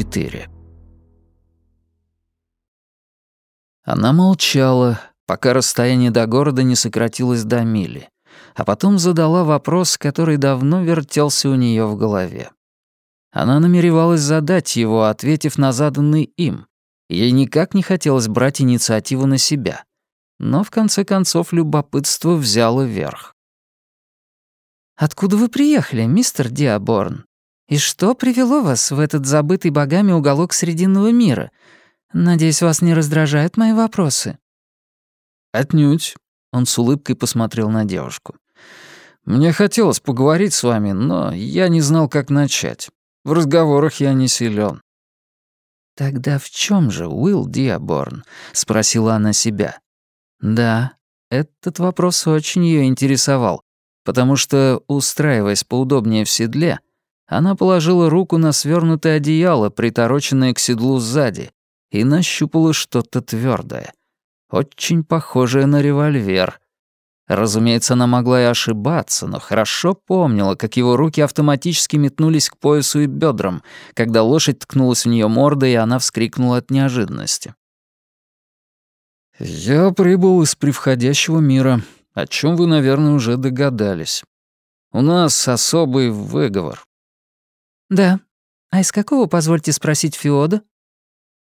4. Она молчала, пока расстояние до города не сократилось до мили, а потом задала вопрос, который давно вертелся у нее в голове. Она намеревалась задать его, ответив на заданный им. Ей никак не хотелось брать инициативу на себя. Но в конце концов любопытство взяло верх. «Откуда вы приехали, мистер Диаборн? И что привело вас в этот забытый богами уголок Срединного мира? Надеюсь, вас не раздражают мои вопросы?» «Отнюдь», — он с улыбкой посмотрел на девушку. «Мне хотелось поговорить с вами, но я не знал, как начать. В разговорах я не силен. «Тогда в чем же Уилл Диаборн?» — спросила она себя. Да, этот вопрос очень ее интересовал, потому что, устраиваясь поудобнее в седле, она положила руку на свернутое одеяло, притороченное к седлу сзади, и нащупала что-то твердое, очень похожее на револьвер, Разумеется, она могла и ошибаться, но хорошо помнила, как его руки автоматически метнулись к поясу и бедрам, когда лошадь ткнулась в нее мордой, и она вскрикнула от неожиданности. «Я прибыл из превходящего мира, о чем вы, наверное, уже догадались. У нас особый выговор». «Да. А из какого, позвольте спросить, Феода?»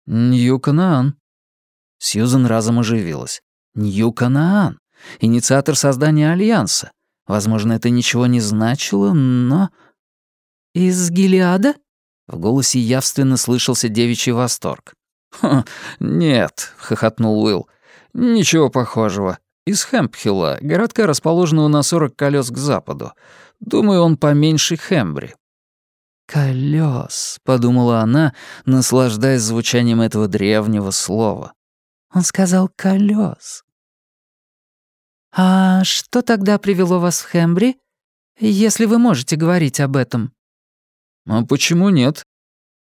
«Нью-Канаан». Сьюзен разом оживилась. «Нью-Канаан инициатор создания Альянса. Возможно, это ничего не значило, но... «Из Гелиада?» В голосе явственно слышался девичий восторг. «Ха, нет», — хохотнул Уилл. «Ничего похожего. Из Хэмпхилла, городка, расположенного на 40 колес к западу. Думаю, он поменьше Хэмбри». «Колёс», — подумала она, наслаждаясь звучанием этого древнего слова. «Он сказал колёс». «А что тогда привело вас в Хембри, если вы можете говорить об этом?» «А почему нет?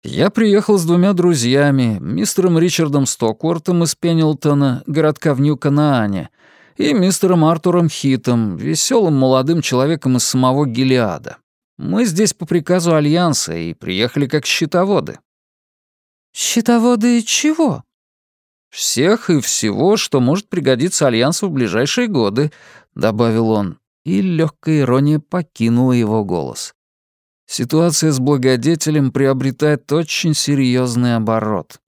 Я приехал с двумя друзьями, мистером Ричардом Стоквортом из Пеннилтона, городка в Нью-Канаане, и мистером Артуром Хитом, веселым молодым человеком из самого Гелиада. Мы здесь по приказу Альянса и приехали как счетоводы». «Счетоводы чего?» «Всех и всего, что может пригодиться Альянсу в ближайшие годы», — добавил он, и легкая ирония покинула его голос. Ситуация с благодетелем приобретает очень серьезный оборот.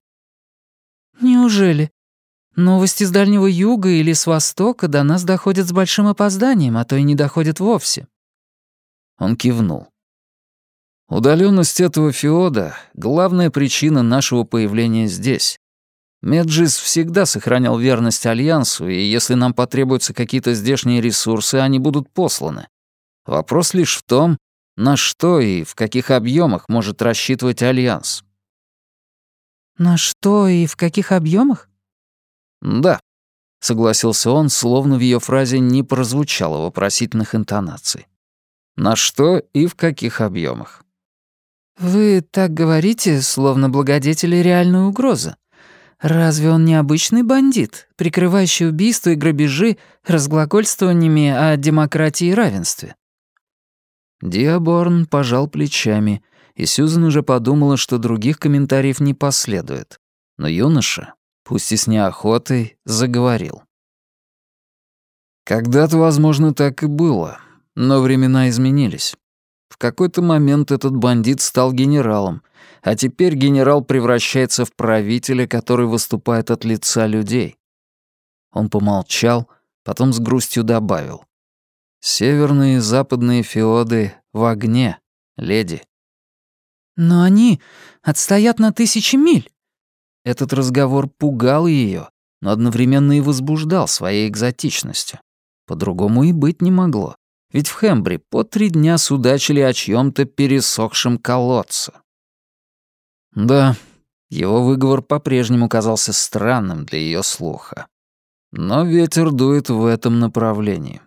«Неужели? Новости с Дальнего Юга или с Востока до нас доходят с большим опозданием, а то и не доходят вовсе». Он кивнул. Удаленность этого феода — главная причина нашего появления здесь. Меджис всегда сохранял верность Альянсу, и если нам потребуются какие-то здешние ресурсы, они будут посланы. Вопрос лишь в том, на что и в каких объемах может рассчитывать Альянс. На что и в каких объемах? Да, согласился он, словно в ее фразе не прозвучало вопросительных интонаций. На что и в каких объемах? Вы так говорите, словно благодетели реальная угроза. Разве он не обычный бандит, прикрывающий убийства и грабежи разглагольствованиями о демократии и равенстве? Диаборн пожал плечами, и Сьюзен уже подумала, что других комментариев не последует. Но юноша, пусть и с неохотой, заговорил. Когда-то, возможно, так и было, но времена изменились. В какой-то момент этот бандит стал генералом, а теперь генерал превращается в правителя, который выступает от лица людей. Он помолчал, потом с грустью добавил. «Северные и западные феоды в огне, леди». «Но они отстоят на тысячи миль». Этот разговор пугал ее, но одновременно и возбуждал своей экзотичностью. По-другому и быть не могло. Ведь в Хембри по три дня судачили о чьем-то пересохшем колодце. Да, его выговор по-прежнему казался странным для ее слуха. Но ветер дует в этом направлении.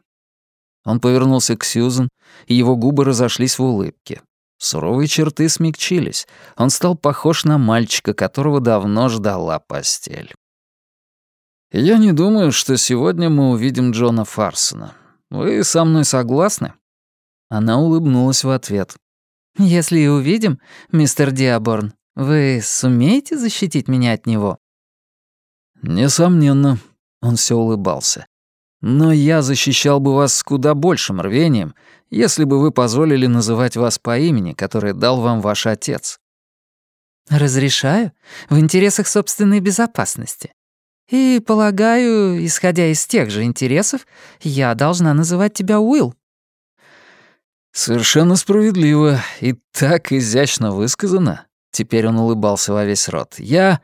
Он повернулся к Сьюзен, и его губы разошлись в улыбке. Суровые черты смягчились. Он стал похож на мальчика, которого давно ждала постель. «Я не думаю, что сегодня мы увидим Джона Фарсона. Вы со мной согласны?» Она улыбнулась в ответ. «Если и увидим, мистер Диаборн, Вы сумеете защитить меня от него?» «Несомненно», — он все улыбался. «Но я защищал бы вас с куда большим рвением, если бы вы позволили называть вас по имени, которое дал вам ваш отец». «Разрешаю, в интересах собственной безопасности. И, полагаю, исходя из тех же интересов, я должна называть тебя Уилл». «Совершенно справедливо и так изящно высказано». Теперь он улыбался во весь рот. «Я...»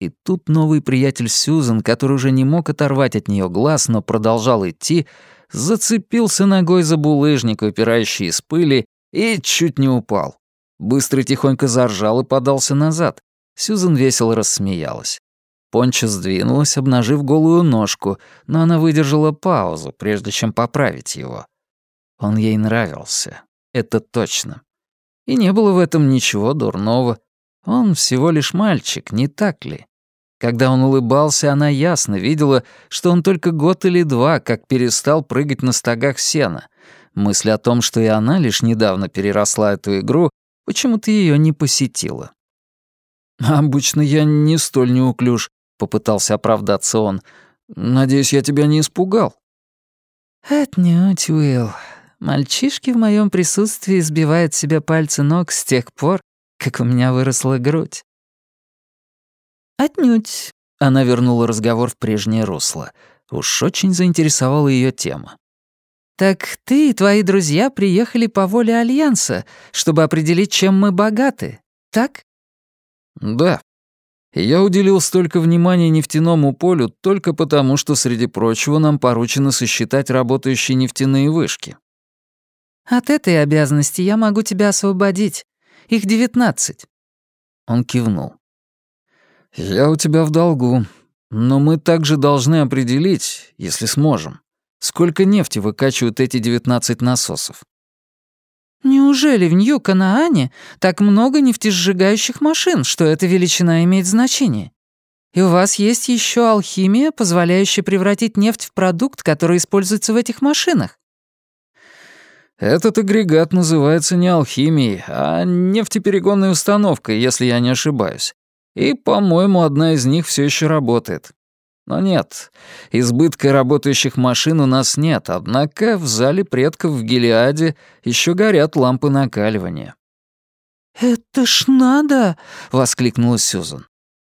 И тут новый приятель Сьюзен, который уже не мог оторвать от нее глаз, но продолжал идти, зацепился ногой за булыжник, выпирающий из пыли, и чуть не упал. Быстро тихонько заржал и подался назад. Сьюзен весело рассмеялась. Понча сдвинулась, обнажив голую ножку, но она выдержала паузу, прежде чем поправить его. Он ей нравился, это точно. И не было в этом ничего дурного. Он всего лишь мальчик, не так ли? Когда он улыбался, она ясно видела, что он только год или два как перестал прыгать на стогах сена. Мысль о том, что и она лишь недавно переросла эту игру, почему-то ее не посетила. «Обычно я не столь неуклюж», — попытался оправдаться он. «Надеюсь, я тебя не испугал». «Отнюдь, Уилл. Мальчишки в моем присутствии сбивают себе пальцы ног с тех пор, как у меня выросла грудь». «Отнюдь», — она вернула разговор в прежнее русло. Уж очень заинтересовала ее тема. «Так ты и твои друзья приехали по воле Альянса, чтобы определить, чем мы богаты, так?» «Да», я уделил столько внимания нефтяному полю только потому, что, среди прочего, нам поручено сосчитать работающие нефтяные вышки. От этой обязанности я могу тебя освободить. Их девятнадцать». Он кивнул. «Я у тебя в долгу, но мы также должны определить, если сможем, сколько нефти выкачивают эти девятнадцать насосов». «Неужели в Нью-Канаане так много нефтесжигающих машин, что эта величина имеет значение? И у вас есть еще алхимия, позволяющая превратить нефть в продукт, который используется в этих машинах? Этот агрегат называется не алхимией, а нефтеперегонной установкой, если я не ошибаюсь. И, по-моему, одна из них все еще работает. Но нет, избытка работающих машин у нас нет, однако в зале предков в Гелиаде еще горят лампы накаливания. «Это ж надо!» — воскликнула Сьюзан.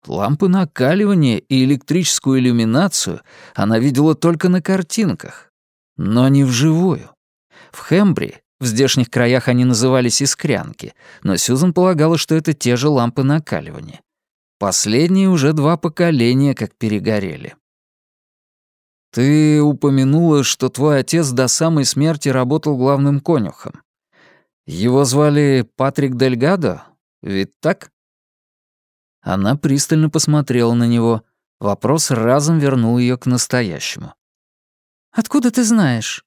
Лампы накаливания и электрическую иллюминацию она видела только на картинках, но не вживую. В Хембри, в здешних краях они назывались искрянки, но Сьюзан полагала, что это те же лампы накаливания. Последние уже два поколения как перегорели. «Ты упомянула, что твой отец до самой смерти работал главным конюхом. Его звали Патрик Дельгадо, ведь так?» Она пристально посмотрела на него. Вопрос разом вернул ее к настоящему. «Откуда ты знаешь?»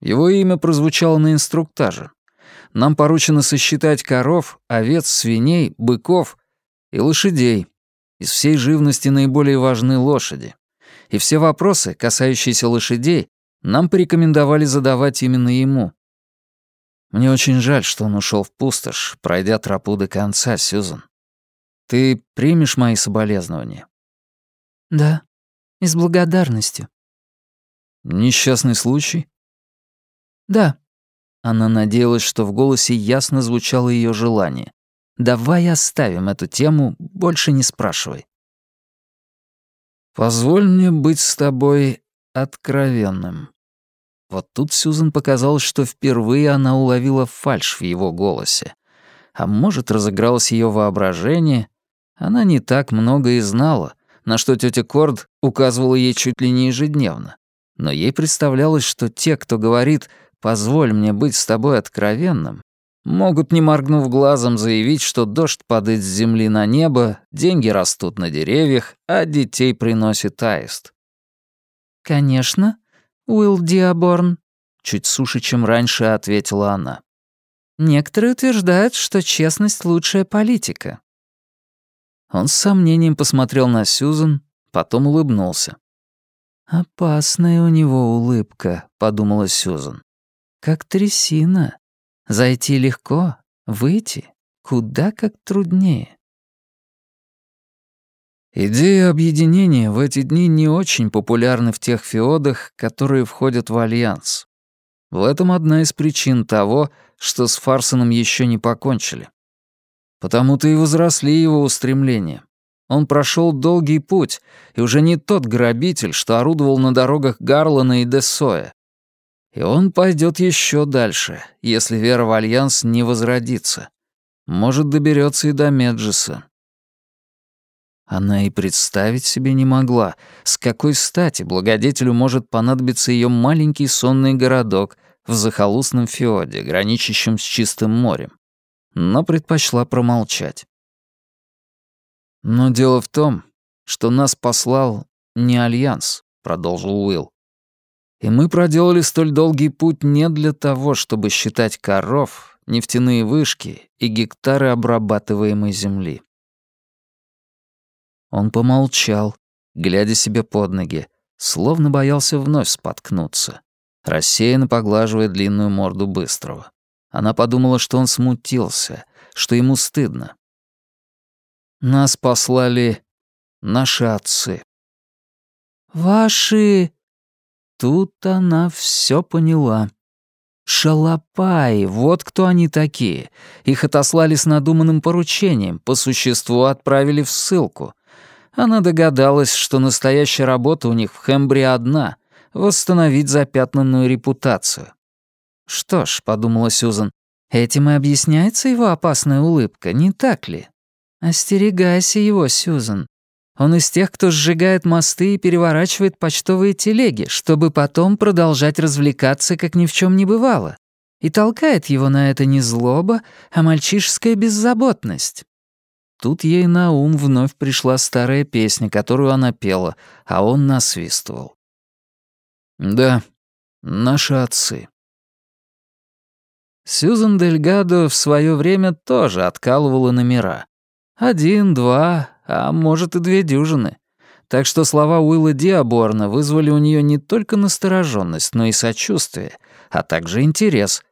Его имя прозвучало на инструктаже. Нам поручено сосчитать коров, овец, свиней, быков и лошадей. Из всей живности наиболее важны лошади. И все вопросы, касающиеся лошадей, нам порекомендовали задавать именно ему. Мне очень жаль, что он ушел в пустошь, пройдя тропу до конца, Сьюзан. Ты примешь мои соболезнования? Да, и с благодарностью. Несчастный случай? «Да». Она надеялась, что в голосе ясно звучало ее желание. «Давай оставим эту тему, больше не спрашивай». «Позволь мне быть с тобой откровенным». Вот тут Сьюзан показалось, что впервые она уловила фальшь в его голосе. А может, разыгралось ее воображение. Она не так много и знала, на что тетя Корд указывала ей чуть ли не ежедневно. Но ей представлялось, что те, кто говорит позволь мне быть с тобой откровенным, могут, не моргнув глазом, заявить, что дождь падает с земли на небо, деньги растут на деревьях, а детей приносит аист. «Конечно, Уилл Диаборн», — чуть суше, чем раньше ответила она. «Некоторые утверждают, что честность — лучшая политика». Он с сомнением посмотрел на Сьюзан, потом улыбнулся. «Опасная у него улыбка», — подумала Сьюзан как трясина. Зайти легко, выйти куда как труднее. Идея объединения в эти дни не очень популярна в тех феодах, которые входят в альянс. В этом одна из причин того, что с Фарсоном еще не покончили. Потому-то и возросли его устремления. Он прошел долгий путь, и уже не тот грабитель, что орудовал на дорогах Гарлана и Десоя. И он пойдет еще дальше, если вера в Альянс не возродится. Может, доберется и до Меджеса. Она и представить себе не могла, с какой стати благодетелю может понадобиться ее маленький сонный городок в захолустном феоде, граничащем с чистым морем. Но предпочла промолчать. Но дело в том, что нас послал не Альянс, продолжил Уилл. И мы проделали столь долгий путь не для того, чтобы считать коров, нефтяные вышки и гектары обрабатываемой земли. Он помолчал, глядя себе под ноги, словно боялся вновь споткнуться, рассеянно поглаживая длинную морду Быстрого. Она подумала, что он смутился, что ему стыдно. Нас послали наши отцы. «Ваши...» Тут она все поняла. Шалопаи, вот кто они такие. Их отослали с надуманным поручением, по существу отправили в ссылку. Она догадалась, что настоящая работа у них в Хембре одна — восстановить запятнанную репутацию. «Что ж», — подумала Сюзан, — «этим и объясняется его опасная улыбка, не так ли?» «Остерегайся его, Сюзан. Он из тех, кто сжигает мосты и переворачивает почтовые телеги, чтобы потом продолжать развлекаться, как ни в чем не бывало. И толкает его на это не злоба, а мальчишеская беззаботность. Тут ей на ум вновь пришла старая песня, которую она пела, а он насвистывал. «Да, наши отцы». Сьюзан Дельгадо в свое время тоже откалывала номера. Один, два, а может и две дюжины. Так что слова Уилла Диаборна вызвали у нее не только настороженность, но и сочувствие, а также интерес.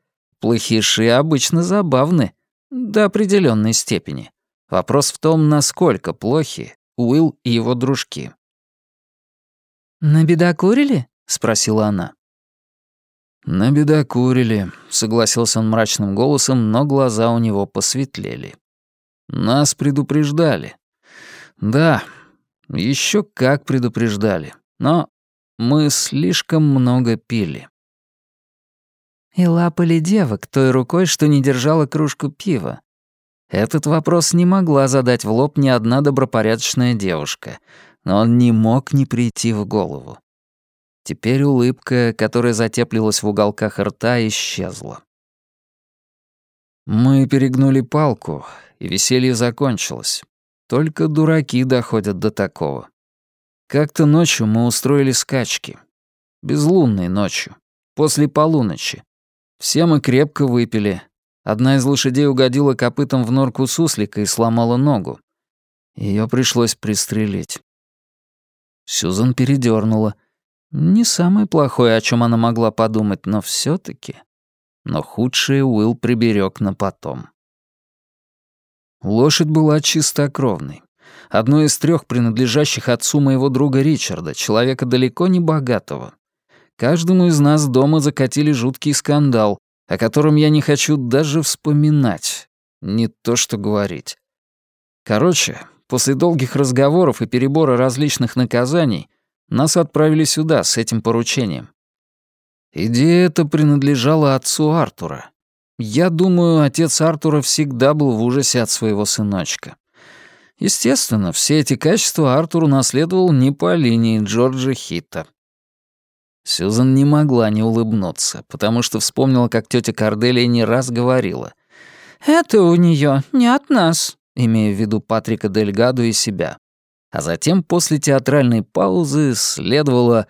Плохиши обычно забавны, до определенной степени. Вопрос в том, насколько плохи Уилл и его дружки. «Набедокурили?» — спросила она. «Набедокурили», — согласился он мрачным голосом, но глаза у него посветлели. «Нас предупреждали. Да, еще как предупреждали, но мы слишком много пили». «И лапали девок той рукой, что не держала кружку пива», этот вопрос не могла задать в лоб ни одна добропорядочная девушка, но он не мог не прийти в голову. Теперь улыбка, которая затеплилась в уголках рта, исчезла. Мы перегнули палку, и веселье закончилось. Только дураки доходят до такого. Как-то ночью мы устроили скачки. Безлунной ночью. После полуночи. Все мы крепко выпили, Одна из лошадей угодила копытом в норку суслика и сломала ногу. Ее пришлось пристрелить. Сюзан передернула. Не самое плохое, о чем она могла подумать, но все таки Но худшее Уилл приберег на потом. Лошадь была чистокровной. Одной из трех принадлежащих отцу моего друга Ричарда, человека далеко не богатого. Каждому из нас дома закатили жуткий скандал, о котором я не хочу даже вспоминать, не то что говорить. Короче, после долгих разговоров и перебора различных наказаний нас отправили сюда с этим поручением. Идея эта принадлежала отцу Артура. Я думаю, отец Артура всегда был в ужасе от своего сыночка. Естественно, все эти качества Артур унаследовал не по линии Джорджа Хита. Сьюзан не могла не улыбнуться, потому что вспомнила, как тетя Корделия не раз говорила. «Это у нее не от нас», имея в виду Патрика Дельгаду и себя. А затем после театральной паузы следовало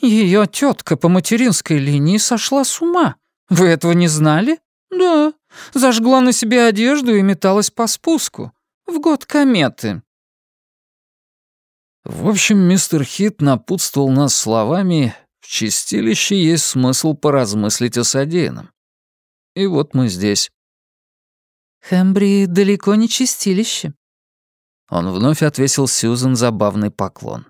«Ее тетка по материнской линии сошла с ума. Вы этого не знали?» «Да. Зажгла на себе одежду и металась по спуску. В год кометы». В общем, мистер Хит напутствовал нас словами в чистилище есть смысл поразмыслить о содеянном. И вот мы здесь. Хэмбри далеко не чистилище. Он вновь отвесил Сьюзен забавный поклон.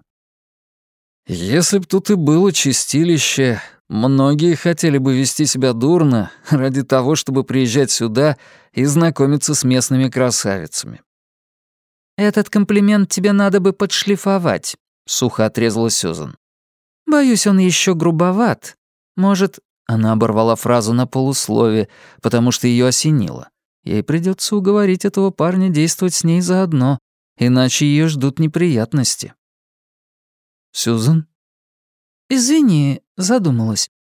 «Если б тут и было чистилище, многие хотели бы вести себя дурно ради того, чтобы приезжать сюда и знакомиться с местными красавицами». «Этот комплимент тебе надо бы подшлифовать», — сухо отрезала Сьюзан. «Боюсь, он еще грубоват. Может...» Она оборвала фразу на полуслове, потому что ее осенило. Ей придется уговорить этого парня действовать с ней заодно, иначе ее ждут неприятности. «Сюзан?» «Извини», — задумалась.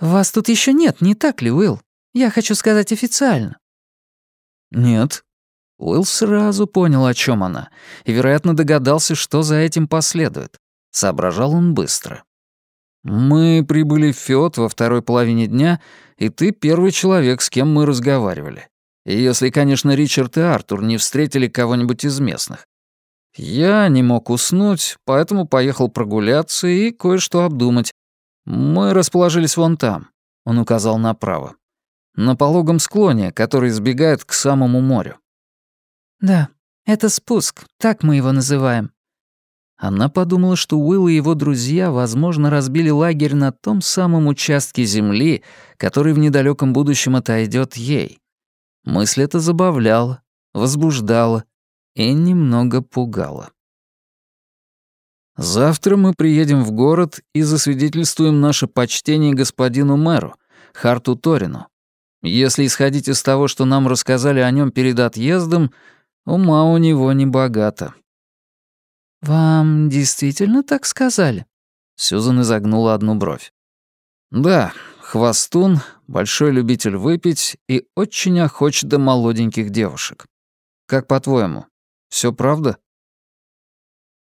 «Вас тут еще нет, не так ли, Уилл? Я хочу сказать официально». «Нет». Уилл сразу понял, о чем она, и, вероятно, догадался, что за этим последует. Соображал он быстро. «Мы прибыли в Фиот во второй половине дня, и ты первый человек, с кем мы разговаривали. Если, конечно, Ричард и Артур не встретили кого-нибудь из местных. Я не мог уснуть, поэтому поехал прогуляться и кое-что обдумать. Мы расположились вон там, он указал направо. На пологом склоне, который сбегает к самому морю. Да, это спуск, так мы его называем. Она подумала, что Уилл и его друзья, возможно, разбили лагерь на том самом участке земли, который в недалеком будущем отойдет ей. Мысль эта забавляла, возбуждала и немного пугала. «Завтра мы приедем в город и засвидетельствуем наше почтение господину мэру, Харту Торину. Если исходить из того, что нам рассказали о нем перед отъездом, ума у него не богато». «Вам действительно так сказали?» Сюзан изогнула одну бровь. «Да, хвостун, большой любитель выпить и очень охоч до молоденьких девушек. Как по-твоему, все правда?»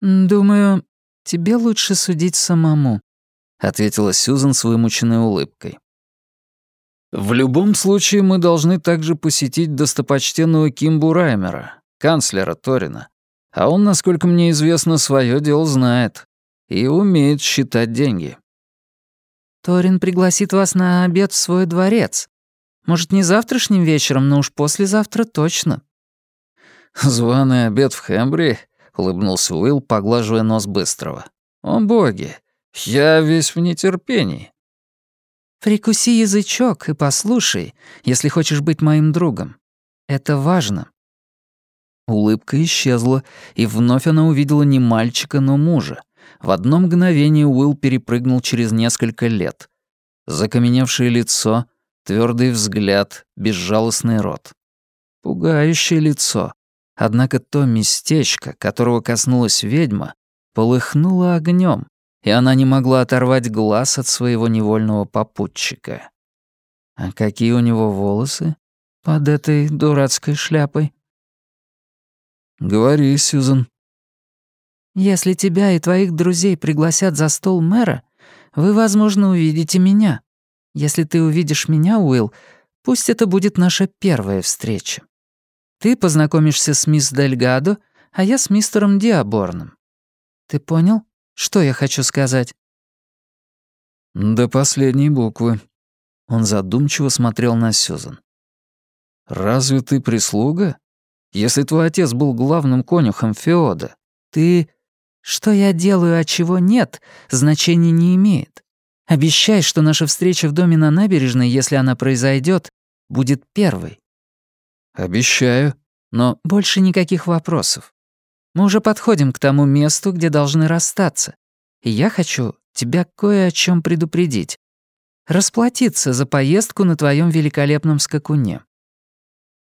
«Думаю, тебе лучше судить самому», — ответила Сюзан с вымученной улыбкой. «В любом случае мы должны также посетить достопочтенного Кимбу Раймера, канцлера Торина. А он, насколько мне известно, свое дело знает и умеет считать деньги». Торин пригласит вас на обед в свой дворец. Может, не завтрашним вечером, но уж послезавтра точно». «Званый обед в Хэмбри?» — улыбнулся Уилл, поглаживая нос Быстрого. «О боги, я весь в нетерпении». «Прикуси язычок и послушай, если хочешь быть моим другом. Это важно». Улыбка исчезла, и вновь она увидела не мальчика, но мужа, в одно мгновение Уилл перепрыгнул через несколько лет. Закаменевшее лицо, твердый взгляд, безжалостный рот. Пугающее лицо. Однако то местечко, которого коснулась ведьма, полыхнуло огнем, и она не могла оторвать глаз от своего невольного попутчика. А какие у него волосы под этой дурацкой шляпой? «Говори, Сьюзан», если тебя и твоих друзей пригласят за стол мэра, вы, возможно, увидите меня. Если ты увидишь меня, Уилл, пусть это будет наша первая встреча. Ты познакомишься с мисс Дельгадо, а я с мистером Диаборном. Ты понял, что я хочу сказать?» «До последней буквы». Он задумчиво смотрел на Сюзан. «Разве ты прислуга? Если твой отец был главным конюхом Феода, ты что я делаю, а чего нет, значения не имеет. Обещай, что наша встреча в доме на набережной, если она произойдет, будет первой. Обещаю, но... Больше никаких вопросов. Мы уже подходим к тому месту, где должны расстаться. И я хочу тебя кое о чем предупредить. Расплатиться за поездку на твоем великолепном скакуне.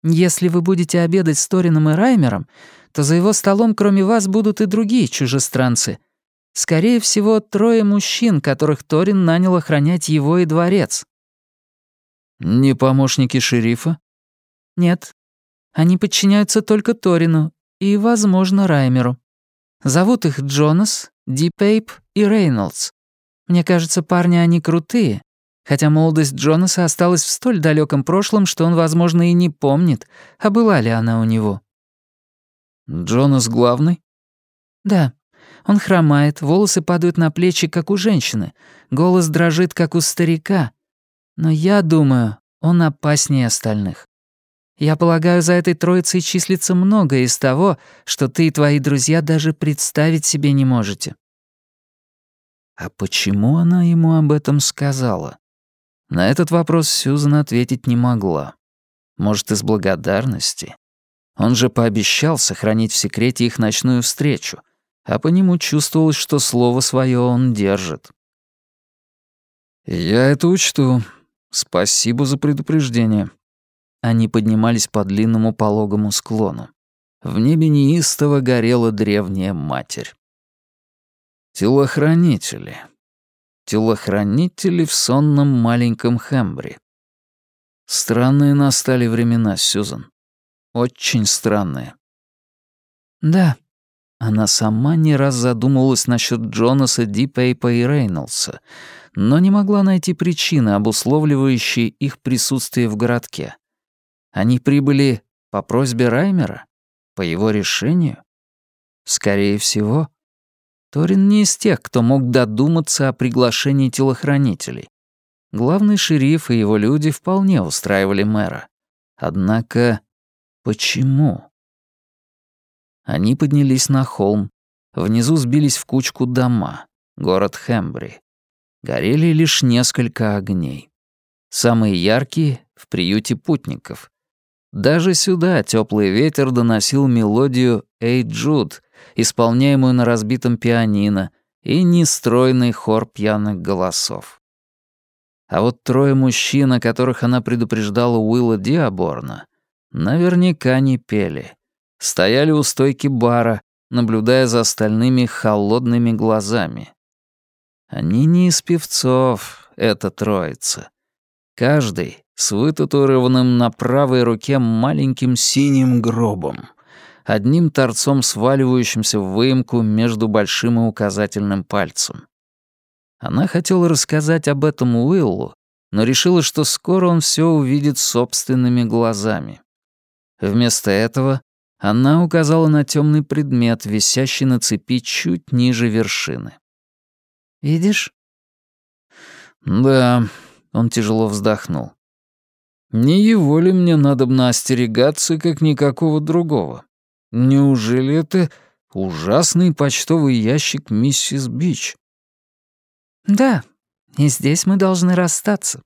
Если вы будете обедать с Торином и Раймером, то за его столом кроме вас будут и другие чужестранцы. Скорее всего, трое мужчин, которых Торин нанял охранять его и дворец. Не помощники шерифа? Нет. Они подчиняются только Торину и, возможно, Раймеру. Зовут их Джонас, Дипейп и Рейнольдс. Мне кажется, парни они крутые, хотя молодость Джонаса осталась в столь далеком прошлом, что он, возможно, и не помнит, а была ли она у него. «Джонас главный?» «Да. Он хромает, волосы падают на плечи, как у женщины, голос дрожит, как у старика. Но я думаю, он опаснее остальных». Я полагаю, за этой троицей числится многое из того, что ты и твои друзья даже представить себе не можете». А почему она ему об этом сказала? На этот вопрос Сьюзан ответить не могла. Может, из благодарности? Он же пообещал сохранить в секрете их ночную встречу, а по нему чувствовалось, что слово свое он держит. «Я это учту. Спасибо за предупреждение». Они поднимались по длинному пологому склону. В небе неистово горела древняя матерь. Телохранители. Телохранители в сонном маленьком Хэмбри. Странные настали времена, Сьюзан. Очень странные. Да. Она сама не раз задумывалась насчет Джонаса, Дипейпа и Рейнольдса, но не могла найти причины, обусловливающие их присутствие в городке. Они прибыли по просьбе Раймера? По его решению? Скорее всего. Торин не из тех, кто мог додуматься о приглашении телохранителей. Главный шериф и его люди вполне устраивали мэра. Однако, почему? Они поднялись на холм. Внизу сбились в кучку дома. Город Хэмбри. Горели лишь несколько огней. Самые яркие — в приюте путников. Даже сюда теплый ветер доносил мелодию «Эй, Джуд», исполняемую на разбитом пианино, и нестройный хор пьяных голосов. А вот трое мужчин, о которых она предупреждала Уилла Диаборна, наверняка не пели. Стояли у стойки бара, наблюдая за остальными холодными глазами. Они не из певцов, это троица. Каждый с вытатуированным на правой руке маленьким синим гробом одним торцом сваливающимся в выемку между большим и указательным пальцем. Она хотела рассказать об этом Уиллу, но решила, что скоро он все увидит собственными глазами. Вместо этого она указала на темный предмет, висящий на цепи чуть ниже вершины. «Видишь?» «Да», — он тяжело вздохнул. «Не его ли мне надо бы остерегаться, как никакого другого? Неужели это ужасный почтовый ящик миссис Бич? Да, и здесь мы должны расстаться.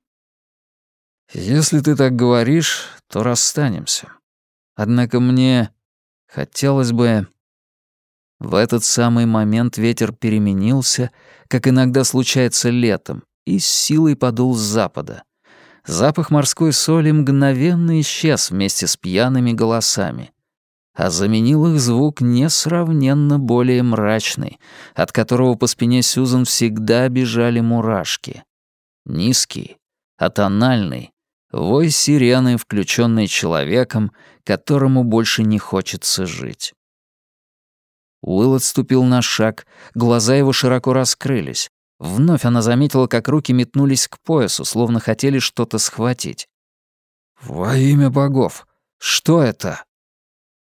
Если ты так говоришь, то расстанемся. Однако мне хотелось бы... В этот самый момент ветер переменился, как иногда случается летом, и с силой подул с запада. Запах морской соли мгновенно исчез вместе с пьяными голосами а заменил их звук несравненно более мрачный, от которого по спине Сюзан всегда бежали мурашки. Низкий, атональный, вой сирены, включенный человеком, которому больше не хочется жить. Уилл отступил на шаг, глаза его широко раскрылись. Вновь она заметила, как руки метнулись к поясу, словно хотели что-то схватить. «Во имя богов! Что это?»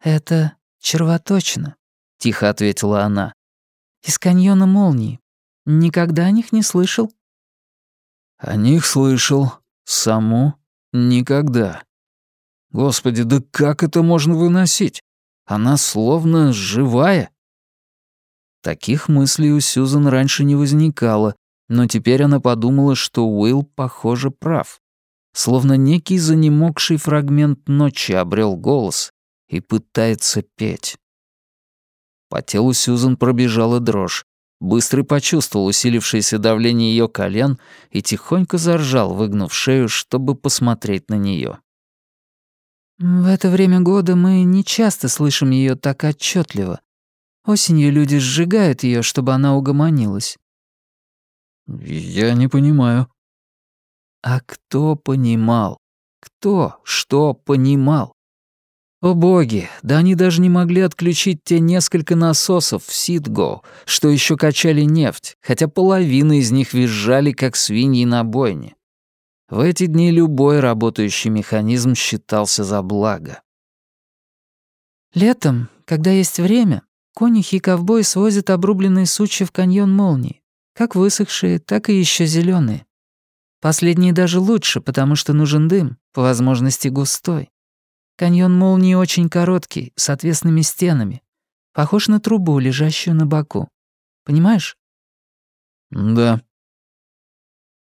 «Это червоточина», — тихо ответила она. «Из каньона молнии. Никогда о них не слышал?» «О них слышал. Саму никогда. Господи, да как это можно выносить? Она словно живая». Таких мыслей у Сьюзан раньше не возникало, но теперь она подумала, что Уилл, похоже, прав. Словно некий занемогший фрагмент ночи обрел голос и пытается петь. По телу Сьюзан пробежала дрожь. Быстрый почувствовал усилившееся давление ее колен и тихонько заржал, выгнув шею, чтобы посмотреть на нее. «В это время года мы не часто слышим ее так отчетливо. Осенью люди сжигают ее, чтобы она угомонилась». «Я не понимаю». «А кто понимал? Кто что понимал? О боги, да они даже не могли отключить те несколько насосов в Ситго, что еще качали нефть, хотя половина из них визжали, как свиньи на бойне. В эти дни любой работающий механизм считался за благо. Летом, когда есть время, конюхи и ковбои свозят обрубленные сучья в каньон молнии, как высохшие, так и еще зеленые. Последние даже лучше, потому что нужен дым, по возможности густой. Каньон молнии очень короткий, с отвесными стенами. Похож на трубу, лежащую на боку. Понимаешь? Да.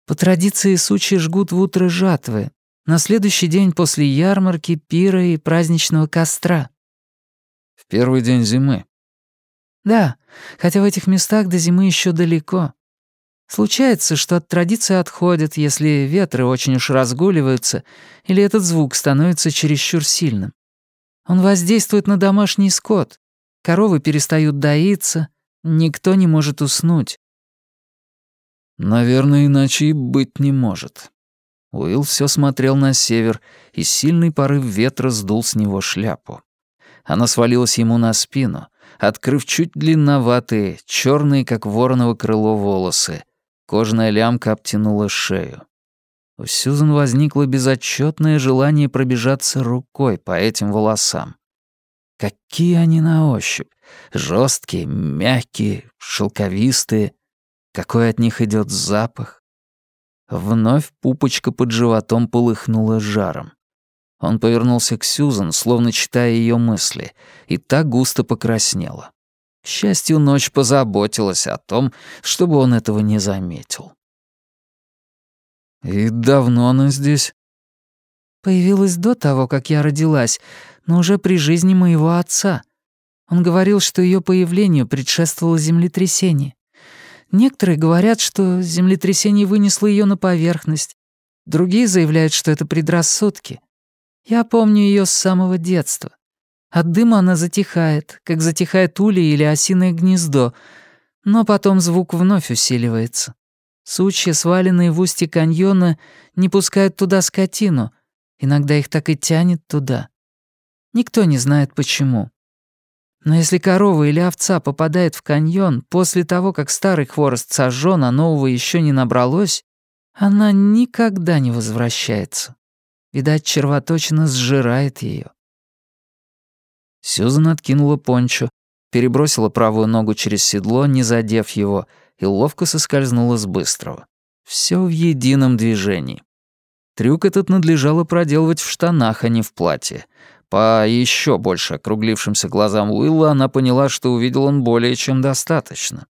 По традиции сучи жгут в утро жатвы, на следующий день после ярмарки, пира и праздничного костра. В первый день зимы. Да, хотя в этих местах до зимы еще далеко. Случается, что от традиции отходят, если ветры очень уж разгуливаются или этот звук становится чересчур сильным. Он воздействует на домашний скот. Коровы перестают доиться, никто не может уснуть. Наверное, иначе и быть не может. Уилл все смотрел на север, и сильный порыв ветра сдул с него шляпу. Она свалилась ему на спину, открыв чуть длинноватые, черные, как вороново крыло, волосы. Кожаная лямка обтянула шею. У Сьюзан возникло безотчетное желание пробежаться рукой по этим волосам. Какие они на ощупь! жесткие, мягкие, шелковистые. Какой от них идет запах! Вновь пупочка под животом полыхнула жаром. Он повернулся к Сьюзан, словно читая ее мысли, и та густо покраснела. К счастью, ночь позаботилась о том, чтобы он этого не заметил. «И давно она здесь?» «Появилась до того, как я родилась, но уже при жизни моего отца. Он говорил, что ее появлению предшествовало землетрясение. Некоторые говорят, что землетрясение вынесло ее на поверхность. Другие заявляют, что это предрассудки. Я помню ее с самого детства. От дыма она затихает, как затихает улей или осиное гнездо, но потом звук вновь усиливается. Сучья, сваленные в устье каньона, не пускают туда скотину. Иногда их так и тянет туда. Никто не знает почему. Но если корова или овца попадает в каньон после того, как старый хворост сожжён, а нового еще не набралось, она никогда не возвращается. Видать, червоточина сжирает ее. Сьюзан откинула пончо, перебросила правую ногу через седло, не задев его, и ловко соскользнула с быстрого. Все в едином движении. Трюк этот надлежало проделывать в штанах, а не в платье. По еще больше округлившимся глазам Уилла она поняла, что увидел он более чем достаточно.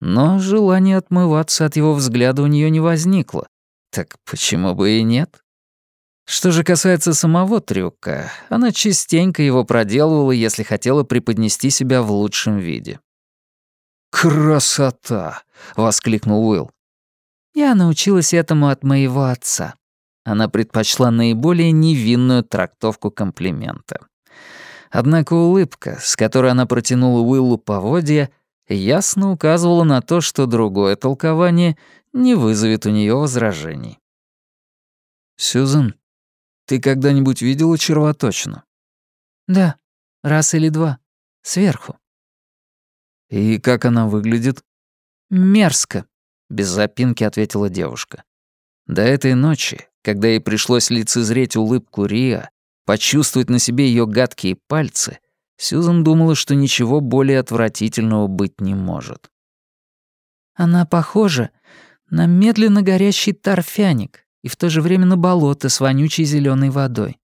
Но желание отмываться от его взгляда у нее не возникло. Так почему бы и нет? Что же касается самого трюка, она частенько его проделывала, если хотела преподнести себя в лучшем виде. «Красота!» — воскликнул Уилл. «Я научилась этому от моего отца». Она предпочла наиболее невинную трактовку комплимента. Однако улыбка, с которой она протянула Уиллу поводья, ясно указывала на то, что другое толкование не вызовет у нее возражений. «Сюзан, ты когда-нибудь видела червоточину?» «Да, раз или два. Сверху». «И как она выглядит?» «Мерзко», — без запинки ответила девушка. До этой ночи, когда ей пришлось лицезреть улыбку Риа, почувствовать на себе ее гадкие пальцы, Сьюзан думала, что ничего более отвратительного быть не может. «Она похожа на медленно горящий торфяник», и в то же время на болото с вонючей зеленой водой.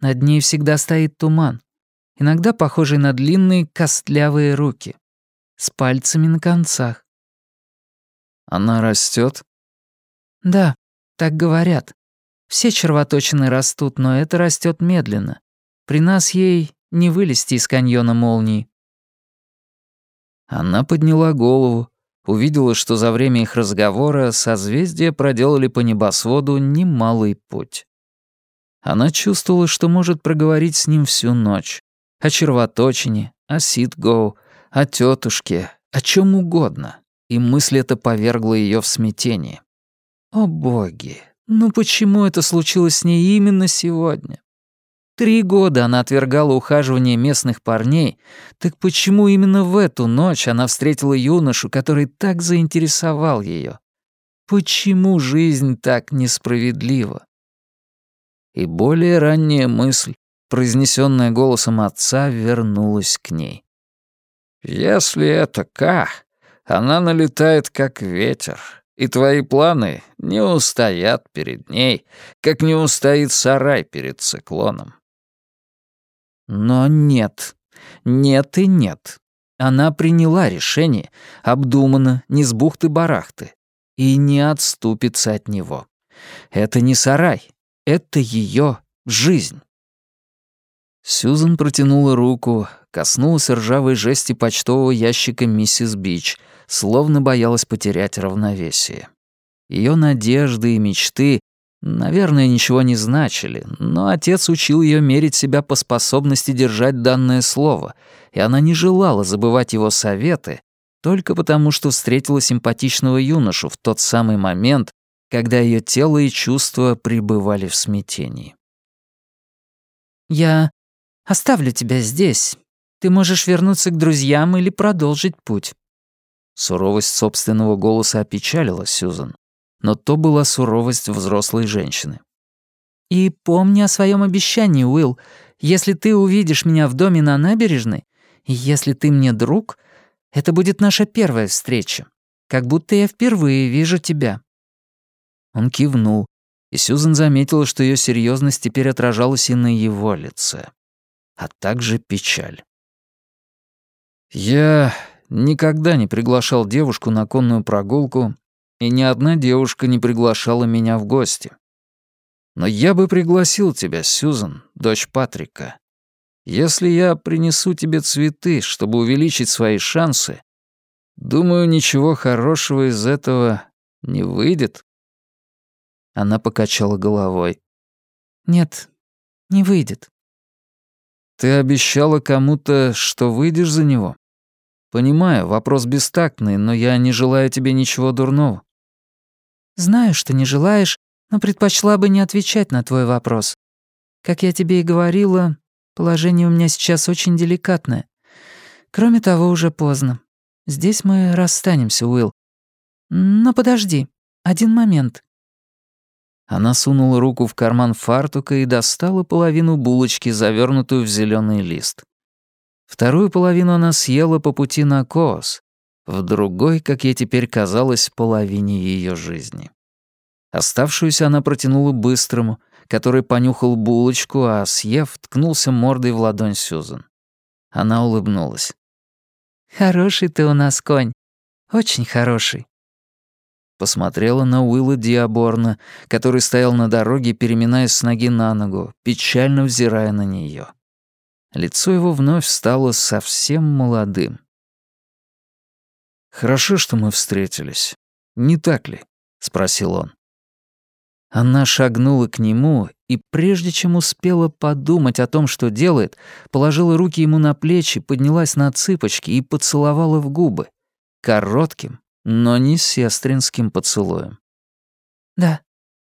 Над ней всегда стоит туман, иногда похожий на длинные костлявые руки, с пальцами на концах. Она растет? Да, так говорят. Все червоточины растут, но это растет медленно. При нас ей не вылезти из каньона молнии. Она подняла голову, увидела, что за время их разговора созвездия проделали по небосводу немалый путь. Она чувствовала, что может проговорить с ним всю ночь. О червоточине, о Ситгоу, о тетушке, о чем угодно. И мысль эта повергла ее в смятение. О боги, ну почему это случилось с ней именно сегодня? Три года она отвергала ухаживание местных парней, так почему именно в эту ночь она встретила юношу, который так заинтересовал ее? Почему жизнь так несправедлива? И более ранняя мысль, произнесенная голосом отца, вернулась к ней. «Если это К, она налетает как ветер, и твои планы не устоят перед ней, как не устоит сарай перед циклоном. Но нет. Нет и нет. Она приняла решение, обдуманно, не с бухты-барахты, и не отступится от него. Это не сарай, это ее жизнь. Сьюзан протянула руку, коснулась ржавой жести почтового ящика миссис Бич, словно боялась потерять равновесие. Ее надежды и мечты, наверное, ничего не значили, но отец учил ее мерить себя по способности держать данное слово, и она не желала забывать его советы, только потому что встретила симпатичного юношу в тот самый момент, когда ее тело и чувства пребывали в смятении. «Я оставлю тебя здесь. Ты можешь вернуться к друзьям или продолжить путь». Суровость собственного голоса опечалила Сьюзан но то была суровость взрослой женщины. «И помни о своем обещании, Уилл. Если ты увидишь меня в доме на набережной, и если ты мне друг, это будет наша первая встреча. Как будто я впервые вижу тебя». Он кивнул, и Сьюзен заметила, что ее серьезность теперь отражалась и на его лице, а также печаль. «Я никогда не приглашал девушку на конную прогулку и ни одна девушка не приглашала меня в гости. Но я бы пригласил тебя, Сьюзан, дочь Патрика. Если я принесу тебе цветы, чтобы увеличить свои шансы, думаю, ничего хорошего из этого не выйдет. Она покачала головой. Нет, не выйдет. Ты обещала кому-то, что выйдешь за него? Понимаю, вопрос бестактный, но я не желаю тебе ничего дурного. Знаю, что не желаешь, но предпочла бы не отвечать на твой вопрос. Как я тебе и говорила, положение у меня сейчас очень деликатное. Кроме того, уже поздно. Здесь мы расстанемся, Уилл. Но подожди, один момент». Она сунула руку в карман фартука и достала половину булочки, завернутую в зеленый лист. Вторую половину она съела по пути на Коос, в другой, как ей теперь казалось, половине ее жизни. Оставшуюся она протянула быстрому, который понюхал булочку, а, съев, ткнулся мордой в ладонь Сюзан. Она улыбнулась. «Хороший ты у нас конь. Очень хороший». Посмотрела на Уилла Диаборна, который стоял на дороге, переминаясь с ноги на ногу, печально взирая на нее. Лицо его вновь стало совсем молодым. «Хорошо, что мы встретились. Не так ли?» — спросил он. Она шагнула к нему и, прежде чем успела подумать о том, что делает, положила руки ему на плечи, поднялась на цыпочки и поцеловала в губы. Коротким, но не сестринским поцелуем. «Да,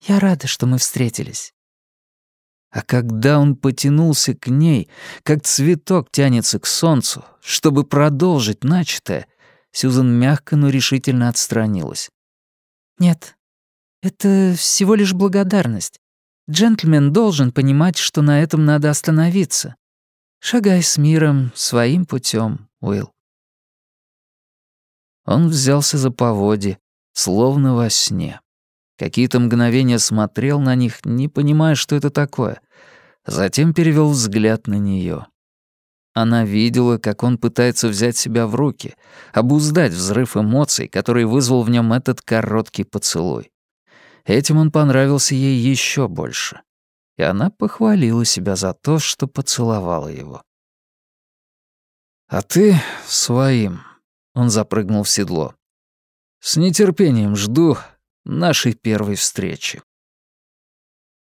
я рада, что мы встретились». А когда он потянулся к ней, как цветок тянется к солнцу, чтобы продолжить начатое, Сьюзан мягко, но решительно отстранилась. «Нет, это всего лишь благодарность. Джентльмен должен понимать, что на этом надо остановиться. Шагай с миром своим путем, Уилл». Он взялся за поводье, словно во сне. Какие-то мгновения смотрел на них, не понимая, что это такое. Затем перевел взгляд на нее. Она видела, как он пытается взять себя в руки, обуздать взрыв эмоций, который вызвал в нем этот короткий поцелуй. Этим он понравился ей еще больше. И она похвалила себя за то, что поцеловала его. «А ты своим», — он запрыгнул в седло. «С нетерпением жду нашей первой встречи».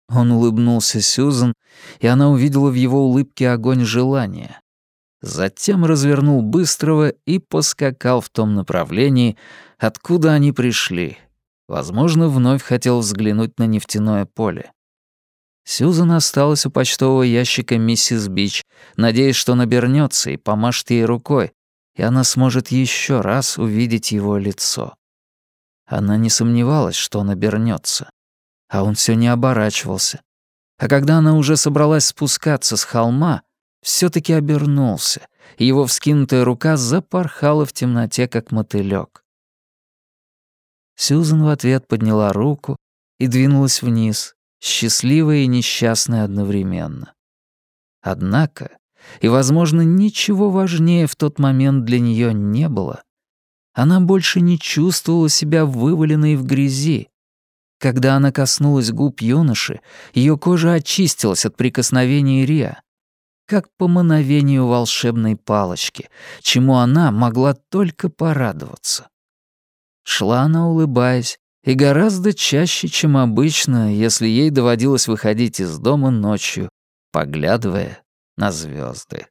Он улыбнулся Сьюзан, и она увидела в его улыбке огонь желания, затем развернул быстрого и поскакал в том направлении, откуда они пришли. Возможно, вновь хотел взглянуть на нефтяное поле. Сьюзан осталась у почтового ящика миссис Бич, надеясь, что он и помашет ей рукой, и она сможет еще раз увидеть его лицо. Она не сомневалась, что он обернется, а он все не оборачивался. А когда она уже собралась спускаться с холма, все таки обернулся, его вскинутая рука запорхала в темноте, как мотылёк. Сьюзан в ответ подняла руку и двинулась вниз, счастливая и несчастная одновременно. Однако, и, возможно, ничего важнее в тот момент для нее не было. Она больше не чувствовала себя вываленной в грязи. Когда она коснулась губ юноши, ее кожа очистилась от прикосновений Риа, как по мановению волшебной палочки, чему она могла только порадоваться. Шла она, улыбаясь, и гораздо чаще, чем обычно, если ей доводилось выходить из дома ночью, поглядывая на звезды.